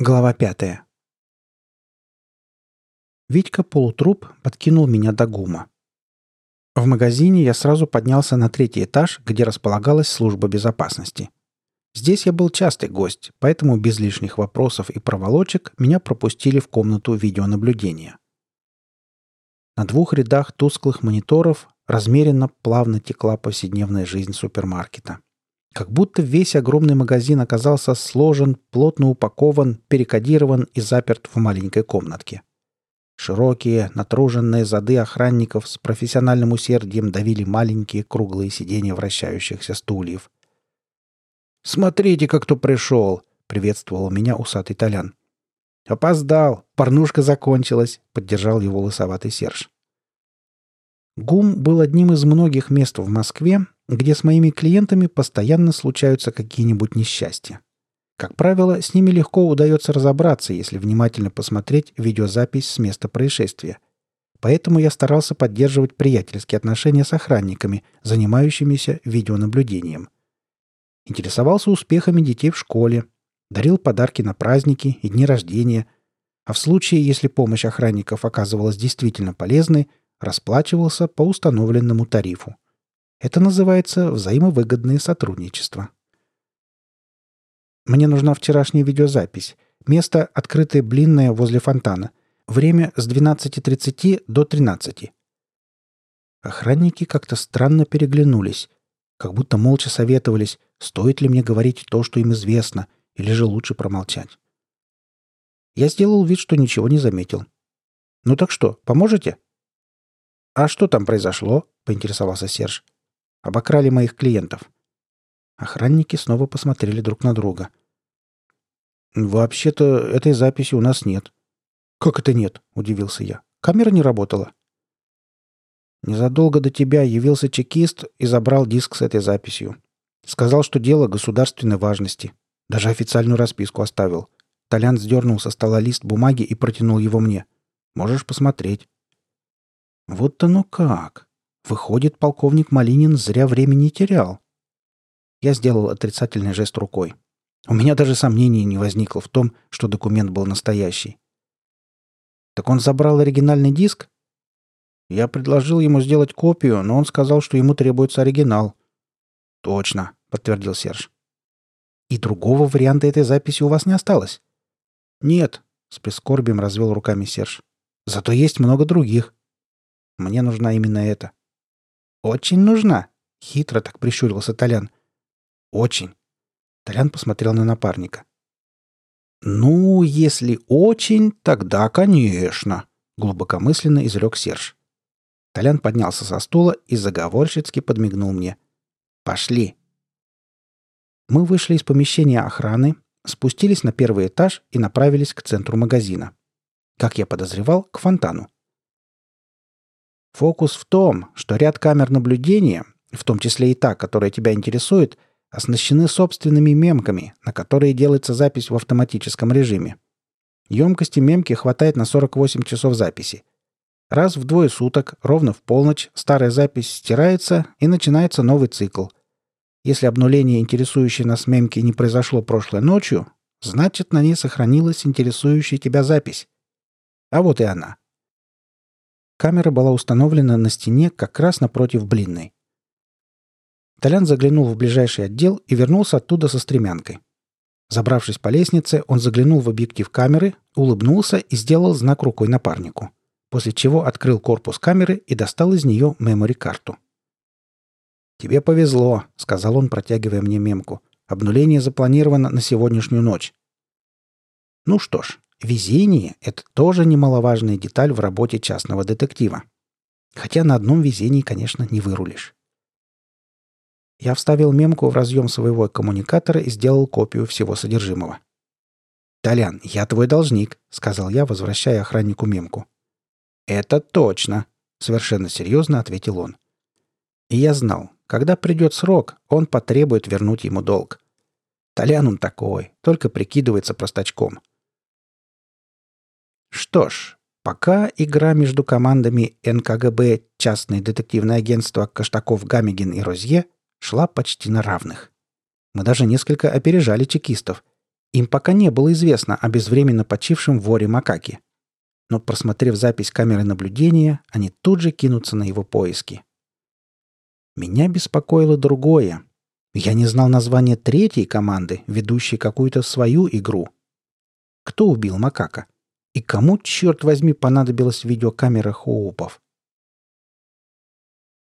Глава пятая. Витька полутруп подкинул меня до гума. В магазине я сразу поднялся на третий этаж, где располагалась служба безопасности. Здесь я был частый гость, поэтому без лишних вопросов и проволочек меня пропустили в комнату видеонаблюдения. На двух рядах тусклых мониторов размеренно плавно текла повседневная жизнь супермаркета. Как будто весь огромный магазин оказался сложен, плотно упакован, перекодирован и заперт в маленькой комнатке. Широкие, натруженные зады охранников с профессиональным усердием давили маленькие круглые сиденья вращающихся стульев. «Смотрите, как кто пришел!» — приветствовал меня усатый Толян. «Опоздал! Порнушка закончилась!» — поддержал его лысоватый Серж. ГУМ был одним из многих мест в Москве, где с моими клиентами постоянно случаются какие-нибудь несчастья. Как правило, с ними легко удается разобраться, если внимательно посмотреть видеозапись с места происшествия. Поэтому я старался поддерживать приятельские отношения с охранниками, занимающимися видеонаблюдением. Интересовался успехами детей в школе, дарил подарки на праздники и дни рождения, а в случае, если помощь охранников оказывалась действительно полезной, расплачивался по установленному тарифу. Это называется взаимовыгодное сотрудничество. Мне нужна вчерашняя видеозапись. Место – открытое блинное возле фонтана. Время с 12.30 до 13. Охранники как-то странно переглянулись, как будто молча советовались, стоит ли мне говорить то, что им известно, или же лучше промолчать. Я сделал вид, что ничего не заметил. «Ну так что, поможете?» «А что там произошло?» — поинтересовался Серж. «Обокрали моих клиентов». Охранники снова посмотрели друг на друга. «Вообще-то этой записи у нас нет». «Как это нет?» — удивился я. «Камера не работала». Незадолго до тебя явился чекист и забрал диск с этой записью. Сказал, что дело государственной важности. Даже официальную расписку оставил. Толян сдернул со стола лист бумаги и протянул его мне. Можешь посмотреть. Вот оно как. Выходит, полковник Малинин зря времени терял. Я сделал отрицательный жест рукой. У меня даже сомнений не возникло в том, что документ был настоящий. Так он забрал оригинальный диск? Я предложил ему сделать копию, но он сказал, что ему требуется оригинал. Точно, подтвердил Серж. И другого варианта этой записи у вас не осталось? Нет, с прискорбием развел руками Серж. Зато есть много других. Мне нужна именно эта. Очень нужна, хитро так прищурился Толян. Очень. Толян посмотрел на напарника. «Ну, если очень, тогда, конечно», — глубокомысленно изрек Серж. Толян поднялся со стула и заговорщицки подмигнул мне. «Пошли». Мы вышли из помещения охраны, спустились на первый этаж и направились к центру магазина. Как я подозревал, к фонтану. Фокус в том, что ряд камер наблюдения, в том числе и та, которая тебя интересует, оснащены собственными мемками, на которые делается запись в автоматическом режиме. Емкости мемки хватает на 48 часов записи. Раз в двое суток, ровно в полночь, старая запись стирается и начинается новый цикл. Если обнуление интересующей нас мемки не произошло прошлой ночью, значит на ней сохранилась интересующая тебя запись. А вот и она. Камера была установлена на стене как раз напротив блинной. Толян заглянул в ближайший отдел и вернулся оттуда со стремянкой. Забравшись по лестнице, он заглянул в объектив камеры, улыбнулся и сделал знак рукой напарнику, после чего открыл корпус камеры и достал из нее мемори-карту. «Тебе повезло», — сказал он, протягивая мне мемку. «Обнуление запланировано на сегодняшнюю ночь». Ну что ж, везение — это тоже немаловажная деталь в работе частного детектива. Хотя на одном везении, конечно, не вырулишь. Я вставил мемку в разъем своего коммуникатора и сделал копию всего содержимого. «Толян, я твой должник», — сказал я, возвращая охраннику мемку. «Это точно», — совершенно серьезно ответил он. И я знал, когда придет срок, он потребует вернуть ему долг. Толян он такой, только прикидывается простачком. Что ж, пока игра между командами НКГБ, частное детективное агентство Каштаков-Гамегин и Розье шла почти на равных. Мы даже несколько опережали чекистов. Им пока не было известно о безвременно почившем воре макаки. Но, просмотрев запись камеры наблюдения, они тут же кинутся на его поиски. Меня беспокоило другое. Я не знал название третьей команды, ведущей какую-то свою игру. Кто убил макака? И кому, черт возьми, понадобилась видеокамера Хоупов?